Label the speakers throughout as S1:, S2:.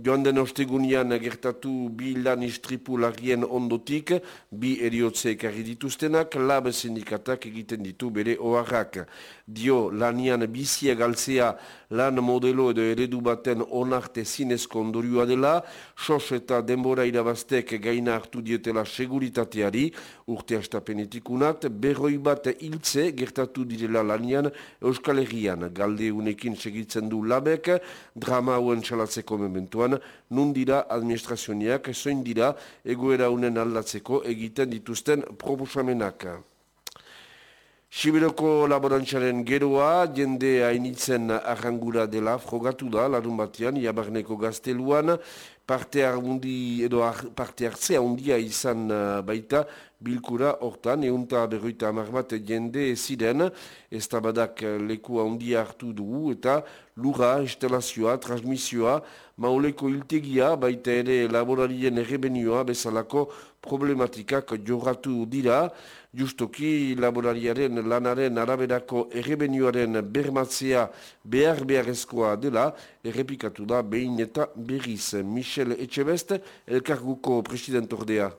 S1: Joan den ostegunian gertatu bi lan istripu larrien ondotik, bi eriotze ekarri dituztenak, lab sindikatak egiten ditu bere oharrak. Dio lanian bizia galtzea lan modelo edo eredu baten onarte zinezko ondorioa dela, sos eta denbora irabaztek gaina hartu dietela seguritateari, urte astapenetik unat, berroi bat hiltze gertatu direla lanian Euskal Herrian. Galde unekin segitzen du labek, drama hauen salatzeko mementuan, nun dira administrazioniak, zoin dira egoera unen aldatzeko egiten dituzten proposamenak. Sibiroko laborantzaren geroa, jende hainitzen arrangura dela, frogatu da, larun batean, jabarneko gazteluan, parte, arbundi, edo parte hartzea ondia izan uh, baita, bilkura hortan, eunta berroita amar bat jende ziren, ez tabadak leku ondia hartu dugu, eta lura, instalazioa, transmisioa, mauleko iltegia, baita ere laborarien errebenioa, bezalako problematikak jorratu dira, justoki laborariaren lanaren araberako errebenioaren bermatzea behar beharrezkoa dela, errepikatu da behin eta berriz. Michel Etxebest, elkarguko presidentordea.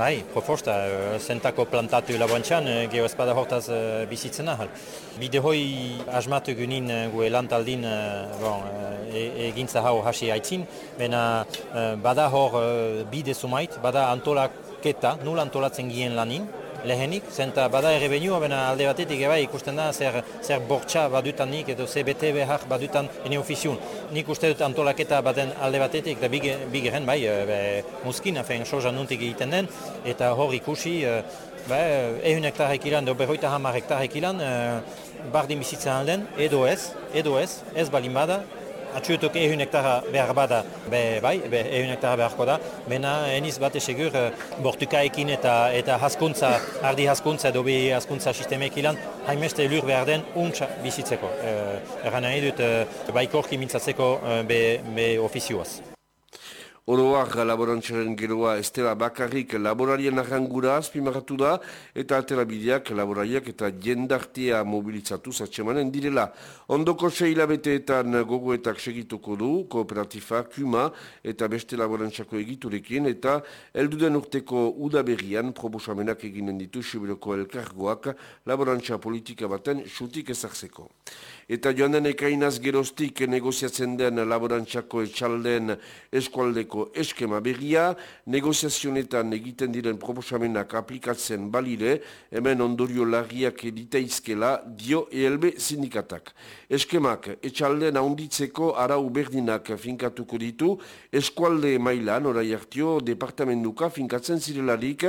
S2: Bai, proposta, zentako plantatu laboantxan, geho ezpada hortaz bizitzen ahal. Bide hoi asmatu gunin gue lantaldin bon, egintza hau hasi haitzin, bena bada hor bide sumait, bada antolak keta, nula antolatzen gien lanin, lehenik, zenta bada ere benua, bena alde batetik eba ikusten da zer, zer bortxa badutan nik edo CBT behar badutan ene ofiziun. Nik uste dut antolaketa baden alde batetik, da bigeren bai, e, be, muskin, afen, soja nuntik egiten den, eta hor ikusi, e, be, ehun hektarek ilan, do berroita hamar hektarek ilan, e, bardin bizitzen alden, edo ez, edo ez, ez balin bada, Atxuetok ehun hektara behar bada, be, bai, be, ehun hektara beharko da. Bena, eniz bat esegur, eh, bortukaekin eta eta haskuntza, ardi haskuntza edo bi haskuntza sistemek ilan, haimeste lur behar den untsa bizitzeko. E, Erran nahi dut, e, baikorki mintzatzeko be, be ofizioaz.
S1: Oroak laborantzaren geroa estela bakarrik laborarien arrangura azpimarratu da eta atela bideak laborariak eta jendartea mobilitzatu zatxemanen direla. Ondoko seilabeteetan gogoetak segituko du, kooperatifa, kuma eta beste laborantzako egiturekin eta elduden urteko udaberrian probosamenak eginen ditu Sibiroko elkargoak laborantza politika baten xutik ezartzeko. Eta joan den ekainaz geroztik negoziatzen den laborantzako etxalden eskualdeko eskema berria, negoziazionetan egiten diren proposamenak aplikatzen balire, hemen ondorio larriak editaizkela dio ELB sindikatak. Eskemak etxalden haunditzeko arau berdinak finkatuko ditu, eskualde mailan, orai hartio, departamentuka finkatzen zirelarik,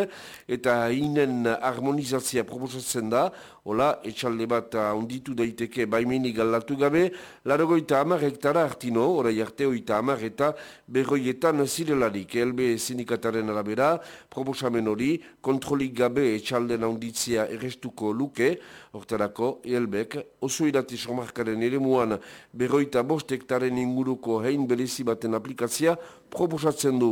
S1: eta inen harmonizatzia proposatzen da, hola, etxalde bat haunditu daiteke baimenik galatu gabe, larogoita hamar hektara hartino, orai arte oita hamar eta berroietan zirelarik. Elbe sindikataren arabera, proposamen hori, kontrolik gabe etxalden handitzea errestuko luke, hortarako, elbek, oso irati somarkaren ere muan, berroita bost hektaren inguruko hein belezi baten aplikazia, proposatzen du.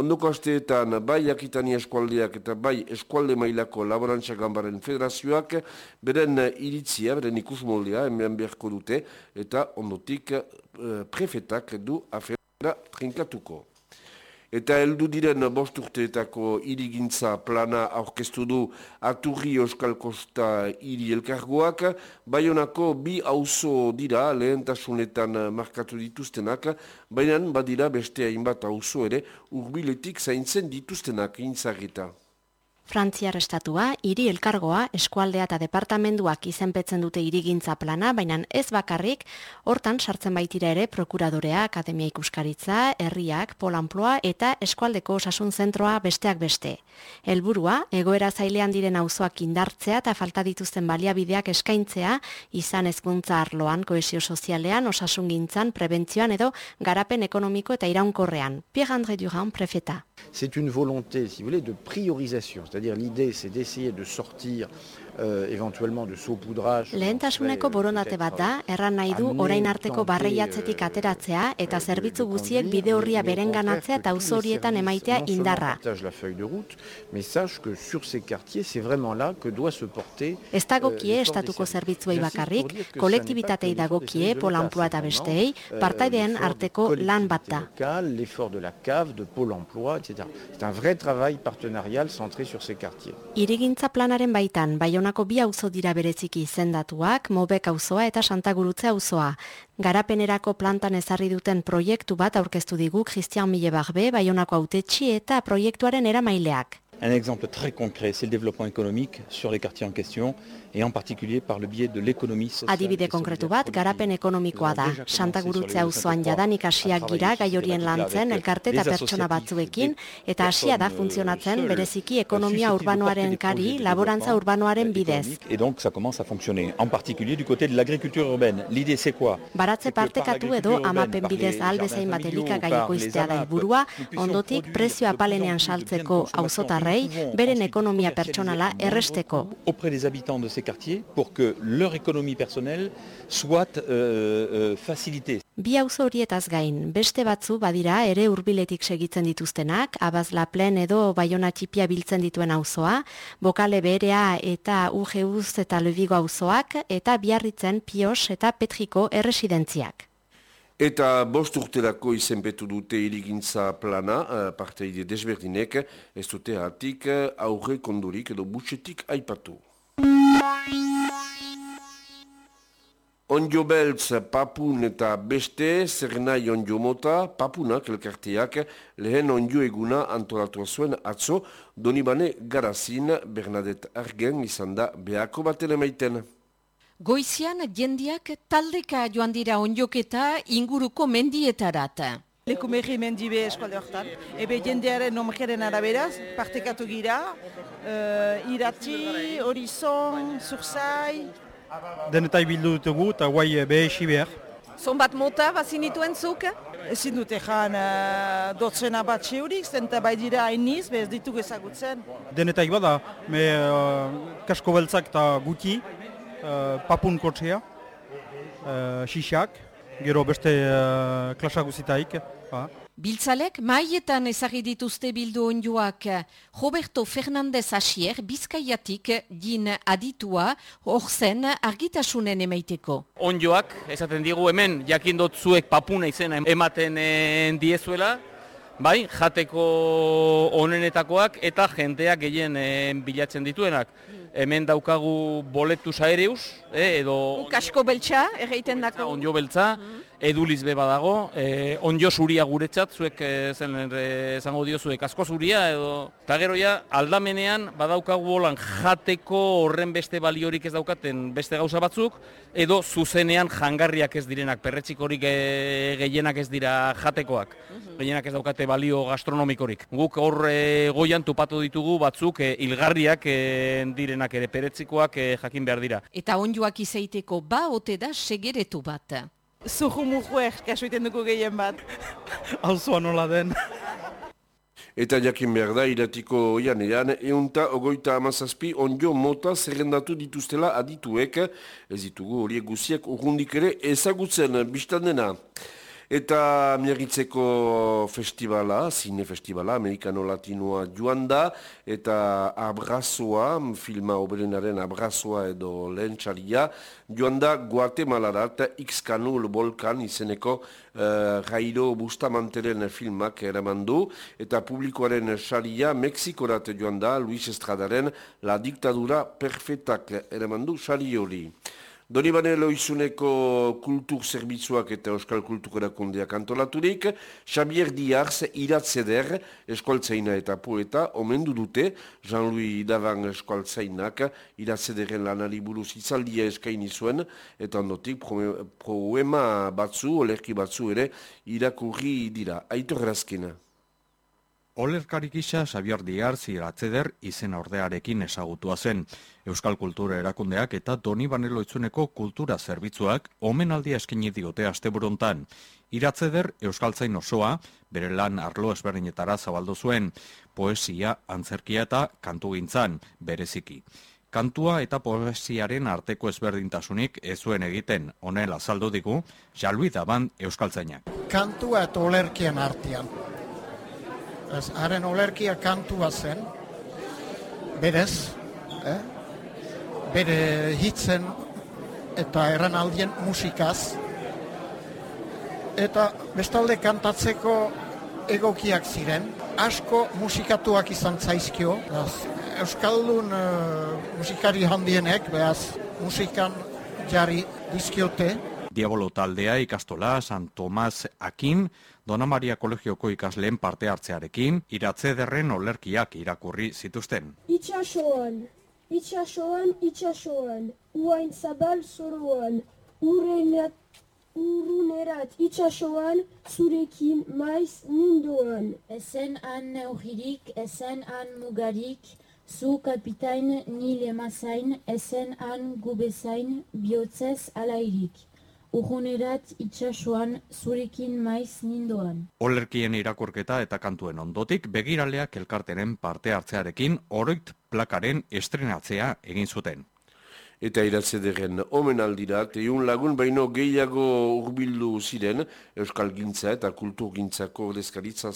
S1: Ondoko asteetan bai Akitania eskualdeak eta bai eskualde mailako laborantza gambaren federazioak beren iritzia, beren ikusmoldea, hemen beharko dute, eta ondotik eh, prefetak du afera trinkatuko. Eta heldu diren bost urteetako irigintza plana aurkeztu du Aturri Euskal Kosta iri elkargoak, baionako bi auzo dira lehentasunetan markatu dituztenak, baina badira beste hainbat auzo ere urbiletik zaintzen dituztenak intzagita.
S3: Frantziar estatua, hiri elkargoa, eskualdea eta departamenduak izenpetzen dute irigintza plana, baina ez bakarrik, hortan sartzen baitira ere prokuradorea, akademia ikuskaritza, herriak, polamploa eta eskualdeko osasun zentroa besteak beste. Helburua, egoera zailean diren auzoak indartzea eta falta dituzten baliabideak eskaintzea, izan ezkuntza arloan, koesio sozialean, osasun gintzan, prebentzioan edo garapen ekonomiko eta iraunkorrean. Pierre-André Durand, prefeta.
S4: C'est une volonté, si vous voulez, de priorisation, c'est-à-dire l'idée c'est d'essayer de sortir
S3: Lehentasuneko borondate bat da, erran nahi du orain arteko barreiatzetik ateratzea eta zerbitzu guziek bide horria berenganatzea eta horietan emaitea indarra. Ez dagokie estatuko zerbitzuei bakarrik, kolektibitatei dagokie polanplua eta bestei, partaideen arteko lan bat da. Irigintza planaren baitan, Baionako bi auzo dira bereziki izendatuak, Mobek auzoa eta Santa Gurutze auzoa. Garapenerako plantan ezarri duten proiektu bat aurkeztu digu Christian Millebarbe, Baionako autetxi eta proiektuaren eramaileak.
S4: Un exemple très concret, c'est le développement économique sur les quartiers en question et en particulier par le biais de l'économie sociale.
S3: Adibide konkretu bat, garapen ekonomikoa da. Santa Gurutze auzoan jadanik hasiak gira gai horien lantzen elkarte eta pertsona batzuekin eta hasia da funtzionatzen bereziki ekonomia urbanoaren kari, laborantza urbanoaren bidez.
S4: Et donc ça commence à fonctionner en particulier du côté de l'agriculture urbaine. L'idée c'est quoi
S3: Baratze partekatu edo amapen bidez albezain bat elikagai ekoiztea da helburua, ondotik prezio apalenean saltzeko auzotarrei beren ekonomia pertsonala erresteko.
S4: Auprès des habitants de ces quartiers pour que leur économie personnelle soit euh, euh, facilitée.
S3: Bi auzo horietaz gain, beste batzu badira ere hurbiletik segitzen dituztenak, abazla plen edo baiona txipia biltzen dituen auzoa, bokale berea eta UGUZ eta lebigo auzoak, eta biarritzen pios eta petriko erresidentziak.
S1: Eta bost urterako izenpetu dute irigintza plana, eh, parteide desberdinek, ez dute hatik aurre kondurik edo butxetik aipatu. Onjo beltz, papun eta beste, zer nahi onjo mota, papunak elkarteak lehen onjo eguna antolatua zuen atzo, donibane garazin Bernadette Argen izan da behako batele maiten.
S5: Goizian jendiak taldeka joan dira onjoketa inguruko mendietarat.
S6: Leku mehi mendibe eskualde horretan. Ebe jendearen nomjeren araberaz, partekatu gira, uh, irati, horizon, zurzai.
S7: Denetai bildu dutugu eta guai behesi behar.
S5: Zon bat mota bazinituen zuk?
S6: Ezin dute jan uh, dotzena bat seurik, zenta bai dira hainiz, bez ditugu ezagutzen.
S7: Denetai bada, me uh, kasko beltzak eta guti, papun kotzea, uh, xixak, gero beste uh, klasa guzitaik.
S5: Biltzalek maietan ezagri dituzte bildu onjoak Roberto Fernandez Asier bizkaiatik din aditua hor zen argitasunen emaiteko.
S8: Onjoak, esaten digu hemen jakindot zuek papuna izena ematen eh, diezuela, bai, jateko onenetakoak eta jenteak gehien eh, bilatzen dituenak. Hemen daukagu boletu saereus, eh, edo...
S5: Ukasko beltza, erreiten dako.
S8: Onjo beltza, eduliz be badago, e, onjo zuria guretzat, zuek e, zen esango dio zuek asko zuria edo eta gero ja aldamenean badaukagu holan jateko horren beste baliorik ez daukaten beste gauza batzuk edo zuzenean jangarriak ez direnak perretxikorik e, gehienak ez dira jatekoak. Mhm. Gehienak ez daukate balio gastronomikorik. Guk hor e, goian tupatu ditugu batzuk e, ilgarriak e, direnak ere perretzikoak e, jakin behar dira.
S5: Eta onjoak izaiteko ba ote da segeretu bat.
S6: Zuhu mujuek, kaso iten dugu gehien bat.
S7: Hau nola den.
S1: Eta jakin behar da, iratiko janean, eunta ogoita amazazpi onjo mota zerrendatu dituztela adituek, ez ditugu horiek guziak urrundik ere ezagutzen biztan dena. Eta miagitzeko festivala, zine festivala, amerikano-latinoa joan da, eta abrazoa, filma oberenaren abrazoa edo lehen txalia, joan da Guatemalarat X-Kanul Volkan izeneko uh, Jairo Bustamanteren filmak eraman du, eta publikoaren txalia Mexikorat joan da Luis Estradaren La Diktadura Perfetak eraman du txali hori. Donibane loizuneko kultur zerbitzuak eta euskal kultur erakundeak antolaturik, Xavier Diarz iratzeder eskualtzaina eta poeta omendu dute, Jean-Louis Davan eskualtzainak iratzederen lanari buruz izaldia eskaini zuen, eta ondotik proema batzu, olerki batzu ere, irakurri dira. Aitor Razkina.
S9: Olerkarik isa Xabiar Diarz iratzeder izen ordearekin esagutua zen. Euskal Kultura Erakundeak eta Doni Baneloitzuneko Kultura Zerbitzuak omenaldia eskini diote asteburontan. Iratzeder Euskaltzain osoa, bere lan arlo ezberdinetara zabaldu zuen, poesia, antzerkia eta kantu gintzan, bereziki. kantua eta poesiaren arteko ezberdintasunik ez zuen egiten honela azaldu digu Jalui Daban Euskaltzainak.
S10: Kantua eta olerkian artean. Ez, haren olerkia kantua zen, berez, eh? bere hitzen eta erranaldien musikaz, eta bestalde kantatzeko egokiak ziren, asko musikatuak izan zaizkio, Euskaldun uh, musikari handienek, behaz, musikan jari dizkiote.
S9: Diabolo taldea ikastola San Tomas Akin, Dona Maria Kolegioko ikasleen parte hartzearekin, iratze derren olerkiak irakurri zituzten.
S11: Itxasoan, itxasoan, itxasoan, uain zabal zoroan, urenat, urunerat itxasoan, zurekin maiz nindoan.
S12: Ezen han neugirik, ezen han mugarik, Zu kapitain nile mazain, esen han gubezain, bihotzez alairik. Urunerat itxasuan zurekin maiz nindoan.
S9: Olerkien irakurketa eta kantuen ondotik, begiraleak elkartenen parte hartzearekin oroit plakaren estrenatzea egin zuten
S1: eta iratzederen omen aldira, teiun lagun baino gehiago urbildu ziren Euskal Gintza eta Kultur Gintzako ordezkalitza,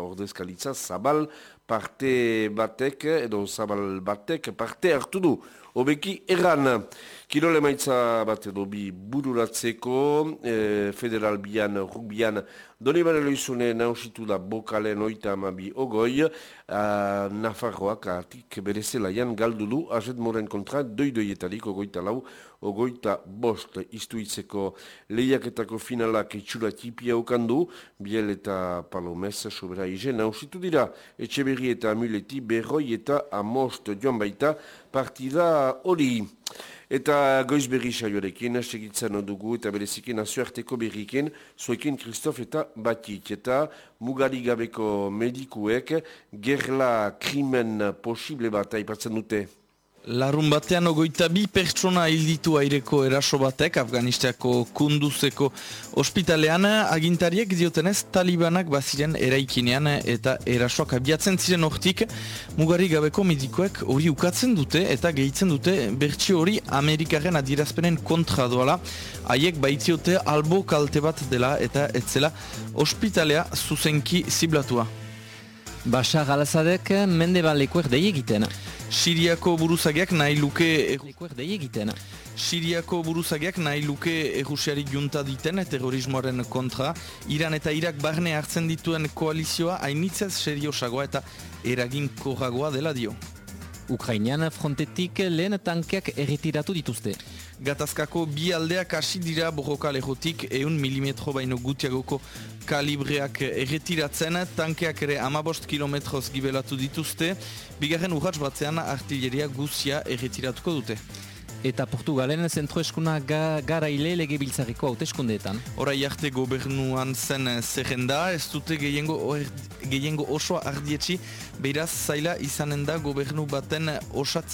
S1: ordezkalitza zabal parte batek, edo zabal batek parte hartu du. Obeki erran, kirole maitza bat edo bi bururatzeko, e, federal bian, rugbian, doni bane loizune nausitu da bokalen oita amabi ogoi, a, Nafarroak atik bere zelaian galdu du, azet moren kontra, doidoietarik ogoita lau, ogoita bost istuitzeko lehiaketako finalak itxura tipia okandu, biel eta palomez sobera izen nausitu dira, etxe berri eta amuleti berroi eta amost joan baita partida hori. Eta goiz berri saioarekin, segitzen dugu eta bereziki nazioarteko berriken, zoekin Kristof eta Batik. Eta mugarigabeko medikuek gerla krimen posible bat aipatzen dute.
S13: Larun batean ogoita bi pertsona hilditu aireko eraso batek Afganisteako kunduzeko ospitalean agintariek diotenez talibanak baziren eraikinean eta erasoak abiatzen ziren hortik mugari gabeko medikoek hori ukatzen dute eta gehitzen dute bertsi hori Amerikaren adierazpenen kontra doala haiek baitziote albo kalte bat dela eta etzela ospitalea zuzenki ziblatua.
S14: Bashar al-Assadek mende balekuer dei egiten.
S13: Siriako buruzagiak nahi luke...
S14: egiten.
S13: Siriako buruzagiak nahi luke errusiari junta diten terrorismoaren kontra. Iran eta Irak barne hartzen dituen koalizioa hainitzez seriosagoa eta eragin korragoa dela dio.
S14: Ukrainian frontetik lehen tankeak erretiratu dituzte.
S13: Gatazkako bi aldeak hasi dira borroka lehotik eun milimetro baino gutiagoko kalibreak erretiratzen, tankeak ere amabost kilometroz gibelatu dituzte, bigarren urratz batzean artilleria guzia erretiratuko dute
S14: eta Portugalen zentro eskuna ga, garaile lege biltzareko hauteskundeetan.
S13: Horai arte gobernuan zen zerrenda, ez dute gehiengo, gehiengo osoa ardietxi, beraz zaila izanen da gobernu baten osatze